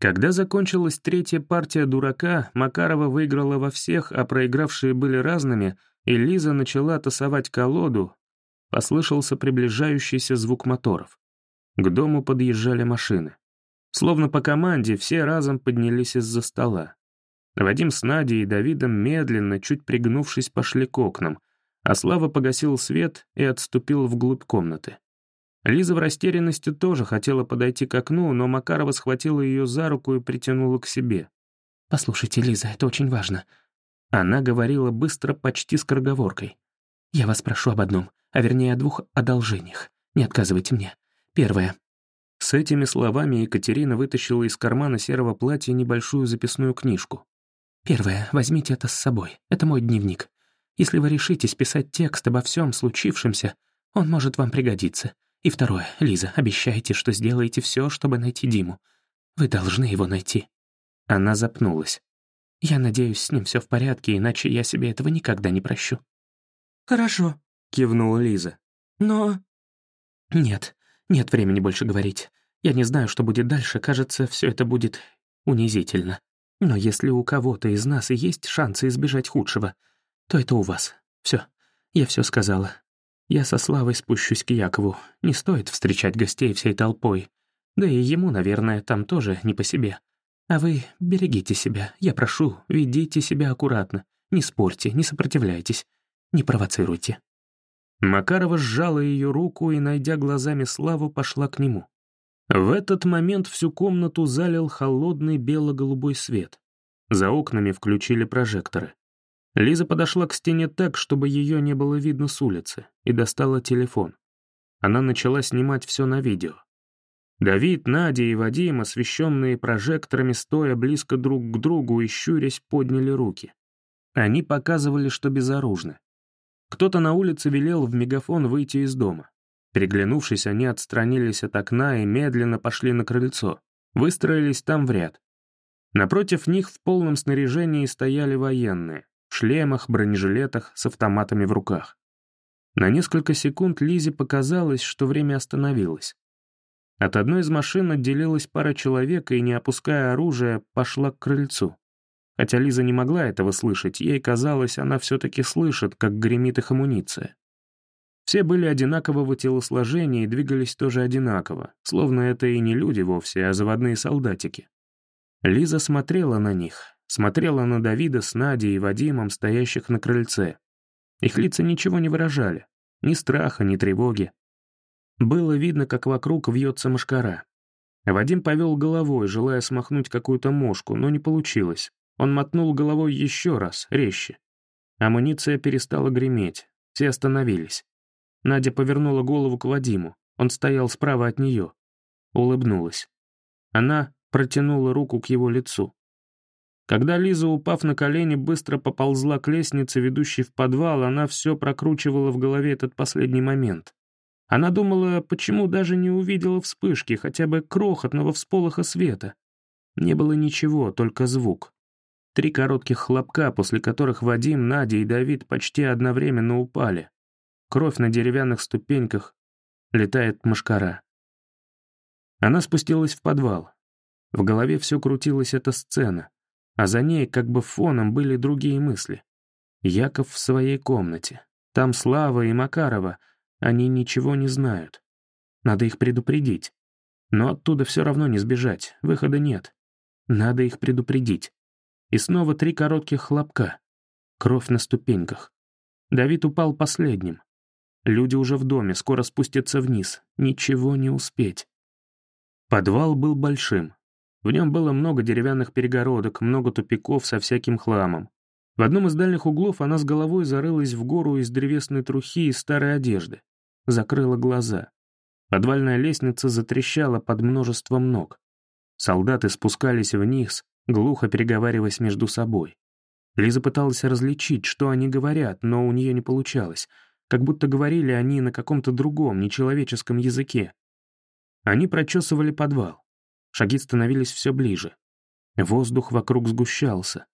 Когда закончилась третья партия дурака, Макарова выиграла во всех, а проигравшие были разными, и Лиза начала тасовать колоду, послышался приближающийся звук моторов. К дому подъезжали машины. Словно по команде, все разом поднялись из-за стола. Вадим с Надей и Давидом медленно, чуть пригнувшись, пошли к окнам, а Слава погасил свет и отступил вглубь комнаты. Лиза в растерянности тоже хотела подойти к окну, но Макарова схватила ее за руку и притянула к себе. «Послушайте, Лиза, это очень важно». Она говорила быстро, почти с скороговоркой. «Я вас прошу об одном, а вернее о двух одолжениях. Не отказывайте мне. Первое. С этими словами Екатерина вытащила из кармана серого платья небольшую записную книжку. «Первое. Возьмите это с собой. Это мой дневник. Если вы решитесь писать текст обо всем случившемся, он может вам пригодиться. И второе. Лиза, обещайте, что сделаете все, чтобы найти Диму. Вы должны его найти». Она запнулась. «Я надеюсь, с ним все в порядке, иначе я себе этого никогда не прощу». «Хорошо», — кивнула Лиза. «Но...» «Нет, нет времени больше говорить. Я не знаю, что будет дальше. Кажется, все это будет унизительно. Но если у кого-то из нас есть шансы избежать худшего, то это у вас. Все, я все сказала. Я со Славой спущусь к Якову. Не стоит встречать гостей всей толпой. Да и ему, наверное, там тоже не по себе. А вы берегите себя. Я прошу, ведите себя аккуратно. Не спорьте, не сопротивляйтесь. Не провоцируйте. Макарова сжала ее руку и, найдя глазами Славу, пошла к нему. В этот момент всю комнату залил холодный бело-голубой свет. За окнами включили прожекторы. Лиза подошла к стене так, чтобы ее не было видно с улицы, и достала телефон. Она начала снимать все на видео. Давид, Надя и Вадим, освещенные прожекторами, стоя близко друг к другу и щурясь, подняли руки. Они показывали, что безоружны. Кто-то на улице велел в мегафон выйти из дома. Переглянувшись, они отстранились от окна и медленно пошли на крыльцо. Выстроились там в ряд. Напротив них в полном снаряжении стояли военные, шлемах, бронежилетах, с автоматами в руках. На несколько секунд Лизе показалось, что время остановилось. От одной из машин отделилась пара человек и, не опуская оружия, пошла к крыльцу. Хотя Лиза не могла этого слышать, ей казалось, она все-таки слышит, как гремит их амуниция. Все были одинакового телосложения и двигались тоже одинаково, словно это и не люди вовсе, а заводные солдатики. Лиза смотрела на них, смотрела на Давида с Надей и Вадимом, стоящих на крыльце. Их лица ничего не выражали, ни страха, ни тревоги. Было видно, как вокруг вьется мошкара. Вадим повел головой, желая смахнуть какую-то мошку, но не получилось. Он мотнул головой еще раз, резче. Амуниция перестала греметь, все остановились. Надя повернула голову к Вадиму, он стоял справа от нее. Улыбнулась. Она протянула руку к его лицу. Когда Лиза, упав на колени, быстро поползла к лестнице, ведущей в подвал, она все прокручивала в голове этот последний момент. Она думала, почему даже не увидела вспышки, хотя бы крохотного всполоха света. Не было ничего, только звук. Три коротких хлопка, после которых Вадим, Надя и Давид почти одновременно упали. Кровь на деревянных ступеньках, летает мошкара. Она спустилась в подвал. В голове все крутилась эта сцена, а за ней как бы фоном были другие мысли. Яков в своей комнате. Там Слава и Макарова. Они ничего не знают. Надо их предупредить. Но оттуда все равно не сбежать, выхода нет. Надо их предупредить. И снова три коротких хлопка. Кровь на ступеньках. Давид упал последним. Люди уже в доме, скоро спустятся вниз. Ничего не успеть. Подвал был большим. В нем было много деревянных перегородок, много тупиков со всяким хламом. В одном из дальних углов она с головой зарылась в гору из древесной трухи и старой одежды. Закрыла глаза. Подвальная лестница затрещала под множеством ног. Солдаты спускались вниз, глухо переговариваясь между собой. Лиза пыталась различить, что они говорят, но у нее не получалось, как будто говорили они на каком-то другом, нечеловеческом языке. Они прочесывали подвал. Шаги становились все ближе. Воздух вокруг сгущался.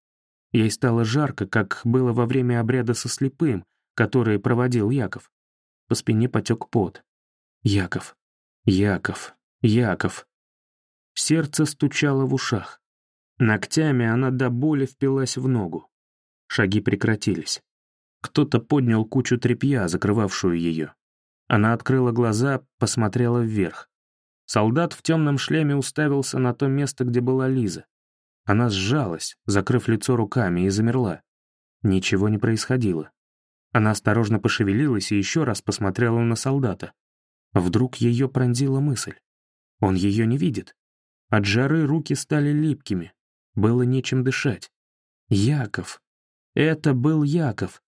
Ей стало жарко, как было во время обряда со слепым, который проводил Яков. По спине потек пот. Яков. Яков. Яков. Сердце стучало в ушах. Ногтями она до боли впилась в ногу. Шаги прекратились. Кто-то поднял кучу тряпья, закрывавшую ее. Она открыла глаза, посмотрела вверх. Солдат в темном шлеме уставился на то место, где была Лиза. Она сжалась, закрыв лицо руками, и замерла. Ничего не происходило. Она осторожно пошевелилась и еще раз посмотрела на солдата. Вдруг ее пронзила мысль. Он ее не видит. От жары руки стали липкими. Было нечем дышать. Яков. Это был Яков.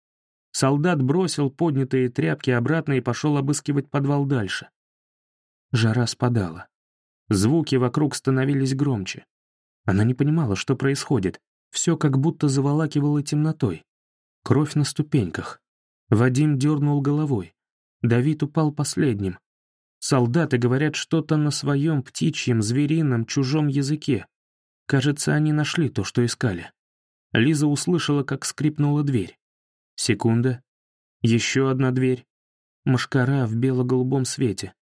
Солдат бросил поднятые тряпки обратно и пошел обыскивать подвал дальше. Жара спадала. Звуки вокруг становились громче. Она не понимала, что происходит. Все как будто заволакивало темнотой. Кровь на ступеньках. Вадим дернул головой. Давид упал последним. Солдаты говорят что-то на своем птичьем, зверином, чужом языке. Кажется, они нашли то, что искали. Лиза услышала, как скрипнула дверь. Секунда. Еще одна дверь. Машкара в бело-голубом свете.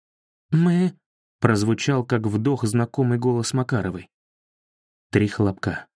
«Мы...» — прозвучал, как вдох знакомый голос Макаровой. Три хлопка.